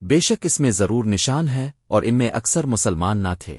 بے شک اس میں ضرور نشان ہے اور ان میں اکثر مسلمان نہ تھے۔